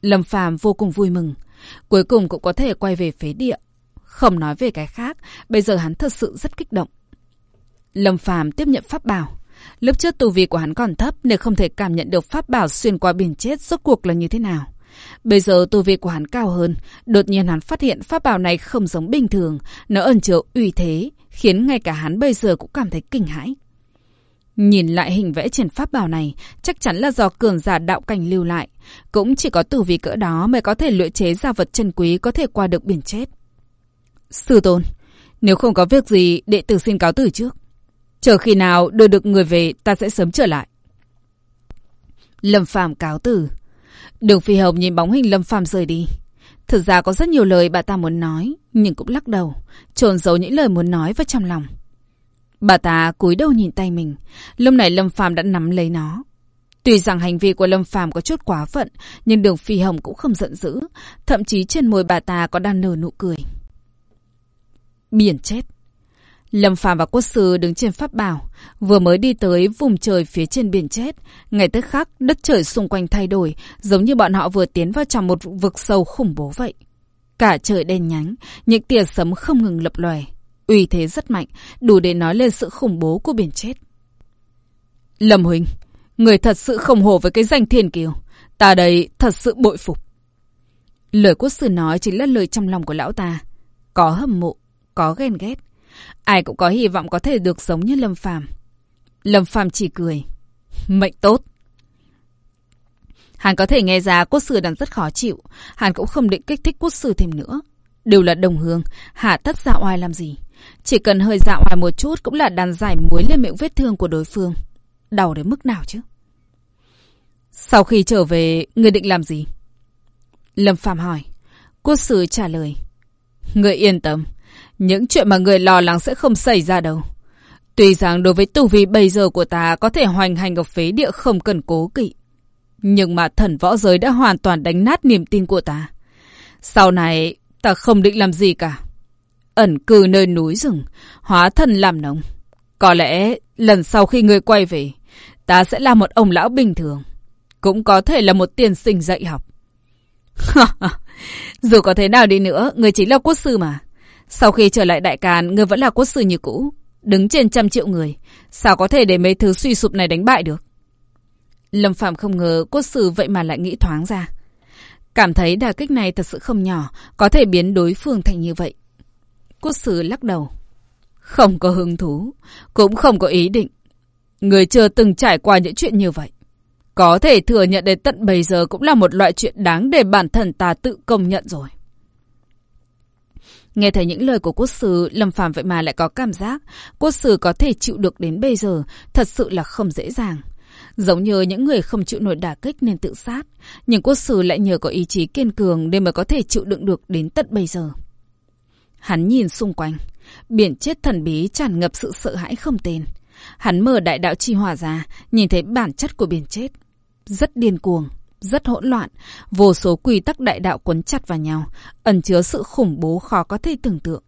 Lâm Phàm vô cùng vui mừng, cuối cùng cũng có thể quay về phế địa. Không nói về cái khác, bây giờ hắn thật sự rất kích động. Lâm Phàm tiếp nhận pháp bảo. Lúc trước tu vi của hắn còn thấp nên không thể cảm nhận được pháp bảo xuyên qua biển chết rốt cuộc là như thế nào. Bây giờ tu vi của hắn cao hơn, đột nhiên hắn phát hiện pháp bảo này không giống bình thường, nó ẩn chứa uy thế, khiến ngay cả hắn bây giờ cũng cảm thấy kinh hãi. Nhìn lại hình vẽ trên pháp bảo này, chắc chắn là do cường giả đạo cảnh lưu lại. Cũng chỉ có tu vi cỡ đó mới có thể luyện chế ra vật chân quý có thể qua được biển chết. Sư tôn, nếu không có việc gì, đệ tử xin cáo từ trước. Chờ khi nào đưa được người về, ta sẽ sớm trở lại. Lâm Phàm cáo từ. Đường Phi Hồng nhìn bóng hình Lâm Phàm rời đi. Thực ra có rất nhiều lời bà ta muốn nói, nhưng cũng lắc đầu, trồn giấu những lời muốn nói vào trong lòng. Bà ta cúi đầu nhìn tay mình, lúc này Lâm Phàm đã nắm lấy nó. Tuy rằng hành vi của Lâm Phàm có chút quá phận, nhưng Đường Phi Hồng cũng không giận dữ, thậm chí trên môi bà ta có đang nở nụ cười. Biển chết. Lâm Phàm và Quốc sư đứng trên pháp bảo, vừa mới đi tới vùng trời phía trên biển chết, ngày tức khắc đất trời xung quanh thay đổi, giống như bọn họ vừa tiến vào trong một vực sâu khủng bố vậy. Cả trời đen nhánh, những tia sấm không ngừng lập lòe, uy thế rất mạnh, đủ để nói lên sự khủng bố của biển chết. Lâm Huỳnh, người thật sự không hổ với cái danh thiên kiều, ta đây thật sự bội phục. Lời quốc sư nói chính là lời trong lòng của lão ta, có hâm mộ, có ghen ghét. Ai cũng có hy vọng có thể được giống như Lâm Phàm. Lâm Phàm chỉ cười. Mệnh tốt. Hắn có thể nghe ra quốc sư đang rất khó chịu. Hắn cũng không định kích thích quốc sư thêm nữa. Đều là đồng hương, hạ tất dạo oai làm gì. Chỉ cần hơi dạo oai một chút cũng là đàn giải muối lên miệng vết thương của đối phương. Đau đến mức nào chứ? Sau khi trở về, người định làm gì? Lâm Phàm hỏi. Quốc sư trả lời. Người yên tâm. Những chuyện mà người lo lắng sẽ không xảy ra đâu. Tuy rằng đối với tu vi bây giờ của ta có thể hoành hành ở phế địa không cần cố kỵ. Nhưng mà thần võ giới đã hoàn toàn đánh nát niềm tin của ta. Sau này, ta không định làm gì cả. Ẩn cư nơi núi rừng, hóa thân làm nông. Có lẽ, lần sau khi người quay về, ta sẽ là một ông lão bình thường. Cũng có thể là một tiên sinh dạy học. Dù có thế nào đi nữa, người chính là quốc sư mà. Sau khi trở lại đại càn, người vẫn là quốc sư như cũ. Đứng trên trăm triệu người. Sao có thể để mấy thứ suy sụp này đánh bại được? Lâm Phạm không ngờ quốc sư vậy mà lại nghĩ thoáng ra. Cảm thấy đà kích này thật sự không nhỏ, có thể biến đối phương thành như vậy. Quốc sư lắc đầu. Không có hứng thú, cũng không có ý định. Người chưa từng trải qua những chuyện như vậy. Có thể thừa nhận đến tận bây giờ cũng là một loại chuyện đáng để bản thân ta tự công nhận rồi. Nghe thấy những lời của quốc sư, Lâm Phàm vậy mà lại có cảm giác quốc sư có thể chịu được đến bây giờ, thật sự là không dễ dàng. Giống như những người không chịu nổi đả kích nên tự sát, nhưng quốc sư lại nhờ có ý chí kiên cường nên mới có thể chịu đựng được đến tận bây giờ. Hắn nhìn xung quanh, biển chết thần bí tràn ngập sự sợ hãi không tên. Hắn mở đại đạo chi hỏa ra, nhìn thấy bản chất của biển chết. Rất điên cuồng, rất hỗn loạn, vô số quy tắc đại đạo quấn chặt vào nhau, ẩn chứa sự khủng bố khó có thể tưởng tượng.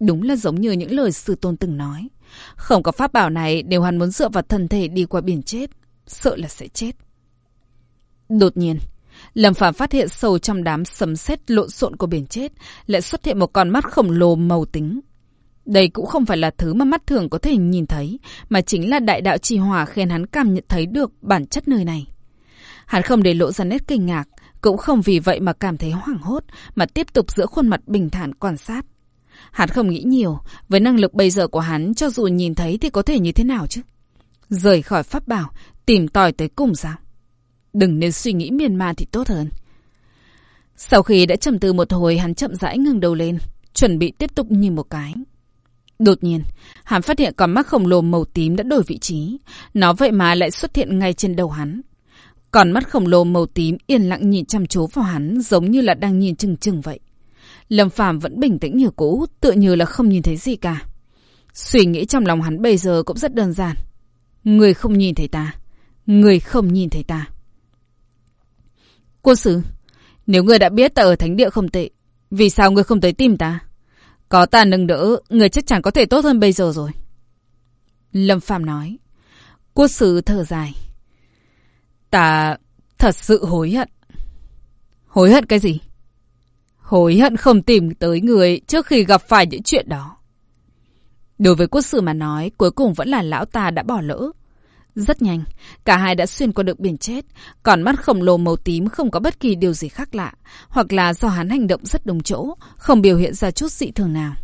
Đúng là giống như những lời sư tôn từng nói. Không có pháp bảo này đều hắn muốn dựa vào thân thể đi qua biển chết, sợ là sẽ chết. Đột nhiên, Lâm Phàm phát hiện sâu trong đám sấm sét lộn xộn của biển chết lại xuất hiện một con mắt khổng lồ màu tính. Đây cũng không phải là thứ mà mắt thường có thể nhìn thấy, mà chính là đại đạo trì hỏa khiến hắn cảm nhận thấy được bản chất nơi này. Hắn không để lộ ra nét kinh ngạc, cũng không vì vậy mà cảm thấy hoảng hốt, mà tiếp tục giữ khuôn mặt bình thản quan sát. Hắn không nghĩ nhiều, với năng lực bây giờ của hắn, cho dù nhìn thấy thì có thể như thế nào chứ? Rời khỏi pháp bảo, tìm tòi tới cùng sao? Đừng nên suy nghĩ miên man thì tốt hơn. Sau khi đã trầm tư một hồi, hắn chậm rãi ngừng đầu lên, chuẩn bị tiếp tục nhìn một cái. Đột nhiên, hắn phát hiện con mắt khổng lồ màu tím đã đổi vị trí. Nó vậy mà lại xuất hiện ngay trên đầu hắn. Còn mắt khổng lồ màu tím yên lặng nhìn chăm chú vào hắn giống như là đang nhìn chừng chừng vậy. Lâm Phàm vẫn bình tĩnh như cũ, tựa như là không nhìn thấy gì cả. Suy nghĩ trong lòng hắn bây giờ cũng rất đơn giản. Người không nhìn thấy ta. Người không nhìn thấy ta. Cô sứ, nếu người đã biết ta ở thánh địa không tệ, vì sao người không tới tìm ta? Có ta nâng đỡ, người chắc chắn có thể tốt hơn bây giờ rồi. Lâm Phàm nói. Quốc sứ thở dài. Ta thật sự hối hận. Hối hận cái gì? Hối hận không tìm tới người trước khi gặp phải những chuyện đó. Đối với quốc sự mà nói, cuối cùng vẫn là lão ta đã bỏ lỡ. Rất nhanh, cả hai đã xuyên qua được biển chết, còn mắt khổng lồ màu tím không có bất kỳ điều gì khác lạ, hoặc là do hắn hành động rất đúng chỗ, không biểu hiện ra chút dị thường nào.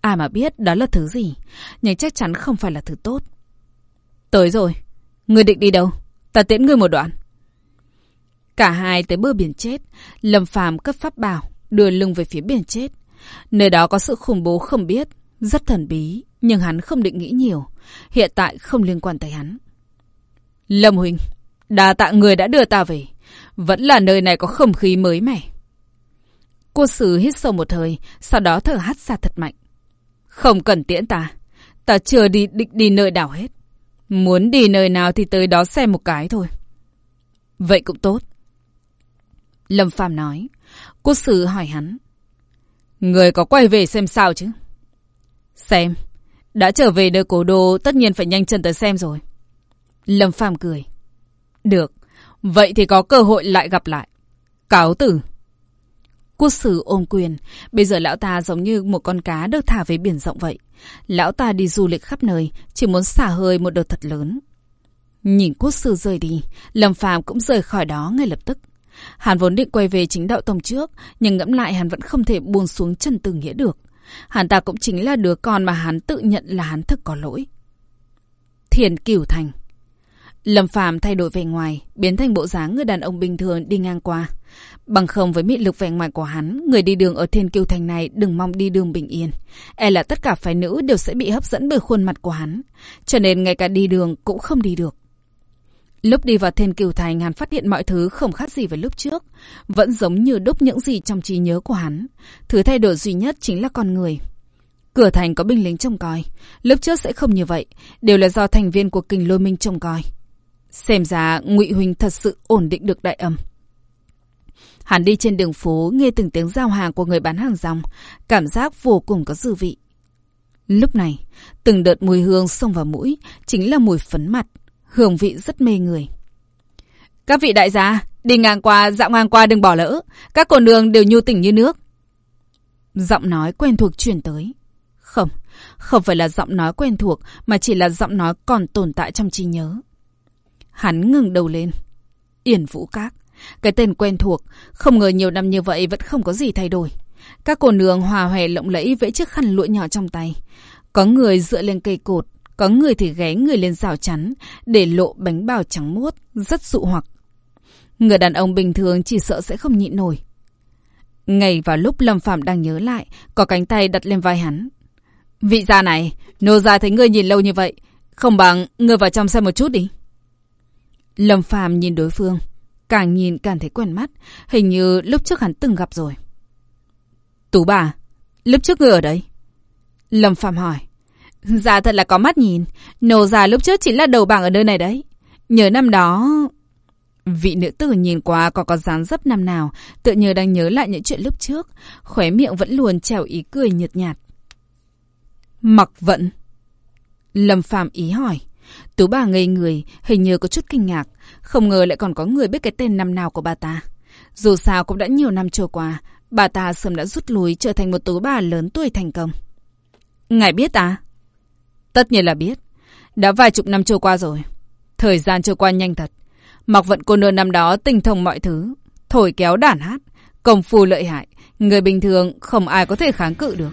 Ai mà biết đó là thứ gì, nhưng chắc chắn không phải là thứ tốt. Tới rồi, người định đi đâu? Ta tiễn ngươi một đoạn. Cả hai tới bờ biển chết, Lâm Phàm cấp pháp bảo, đưa lưng về phía biển chết. Nơi đó có sự khủng bố không biết, rất thần bí, nhưng hắn không định nghĩ nhiều. Hiện tại không liên quan tới hắn. Lâm Huỳnh, đa tạ người đã đưa ta về. Vẫn là nơi này có không khí mới mẻ. Cô Sử hít sâu một hơi, sau đó thở hắt ra thật mạnh. Không cần tiễn ta. Ta chưa đi định đi nơi nào hết. Muốn đi nơi nào thì tới đó xem một cái thôi. Vậy cũng tốt. Lâm Phàm nói. Quốc Sử hỏi hắn. Người có quay về xem sao chứ? Xem. Đã trở về nơi cổ đô, tất nhiên phải nhanh chân tới xem rồi. Lâm Phàm cười. Được. Vậy thì có cơ hội lại gặp lại. Cáo tử. Quốc sử ôm quyền. Bây giờ lão ta giống như một con cá được thả về biển rộng vậy. Lão ta đi du lịch khắp nơi, chỉ muốn xả hơi một đợt thật lớn. Nhìn quốc sư rời đi, Lâm Phàm cũng rời khỏi đó ngay lập tức. hàn vốn định quay về chính đạo tông trước, nhưng ngẫm lại hắn vẫn không thể buông xuống chân từ nghĩa được. Hắn ta cũng chính là đứa con mà hắn tự nhận là hắn thực có lỗi. Thiền Cửu Thành Lâm Phàm thay đổi vẻ ngoài, biến thành bộ dáng người đàn ông bình thường đi ngang qua. Bằng không với mị lực vẻ ngoài của hắn, người đi đường ở Thiên Kiêu Thành này đừng mong đi đường bình yên. E là tất cả phái nữ đều sẽ bị hấp dẫn bởi khuôn mặt của hắn. Cho nên ngay cả đi đường cũng không đi được. Lúc đi vào Thiên Kiều Thành, hắn phát hiện mọi thứ không khác gì với lúc trước. Vẫn giống như đúc những gì trong trí nhớ của hắn. Thứ thay đổi duy nhất chính là con người. Cửa thành có binh lính trông coi. Lúc trước sẽ không như vậy. Đều là do thành viên của kình lôi minh trông coi. Xem ra ngụy Huỳnh thật sự ổn định được đại âm. Hắn đi trên đường phố, nghe từng tiếng giao hàng của người bán hàng rong, cảm giác vô cùng có dư vị. Lúc này, từng đợt mùi hương xông vào mũi, chính là mùi phấn mặt, hương vị rất mê người. Các vị đại gia, đi ngang qua, dạo ngang qua đừng bỏ lỡ, các con đường đều nhu tỉnh như nước. Giọng nói quen thuộc truyền tới. Không, không phải là giọng nói quen thuộc, mà chỉ là giọng nói còn tồn tại trong trí nhớ. Hắn ngừng đầu lên. Yển Vũ Các. Cái tên quen thuộc, không ngờ nhiều năm như vậy vẫn không có gì thay đổi. Các cô nương hòa hòe lộng lẫy vẫy chiếc khăn lụa nhỏ trong tay. Có người dựa lên cây cột, có người thì ghé người lên rào chắn, để lộ bánh bao trắng muốt, rất dụ hoặc. Người đàn ông bình thường chỉ sợ sẽ không nhịn nổi. Ngày vào lúc Lâm Phạm đang nhớ lại, có cánh tay đặt lên vai hắn. Vị gia này, nô gia thấy ngươi nhìn lâu như vậy, không bằng ngươi vào trong xem một chút đi. Lâm Phàm nhìn đối phương, càng nhìn càng thấy quen mắt, hình như lúc trước hắn từng gặp rồi. Tú bà, lúc trước người ở đây? Lâm Phàm hỏi. Dạ thật là có mắt nhìn, nô già lúc trước chính là đầu bảng ở nơi này đấy. Nhớ năm đó... Vị nữ tử nhìn qua có có dáng dấp năm nào, tự nhớ đang nhớ lại những chuyện lúc trước, khóe miệng vẫn luôn trèo ý cười nhợt nhạt. Mặc vận. Lâm Phàm ý hỏi. Tú bà ngây người, hình như có chút kinh ngạc. Không ngờ lại còn có người biết cái tên năm nào của bà ta. Dù sao cũng đã nhiều năm trôi qua, bà ta sớm đã rút lui trở thành một tú bà lớn tuổi thành công. Ngài biết à? Tất nhiên là biết. Đã vài chục năm trôi qua rồi. Thời gian trôi qua nhanh thật. Mặc vận cô nương năm đó tinh thông mọi thứ. Thổi kéo đàn hát. Công phu lợi hại. Người bình thường không ai có thể kháng cự được.